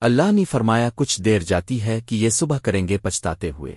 اللہ نے فرمایا کچھ دیر جاتی ہے کہ یہ صبح کریں گے پچھتاتے ہوئے۔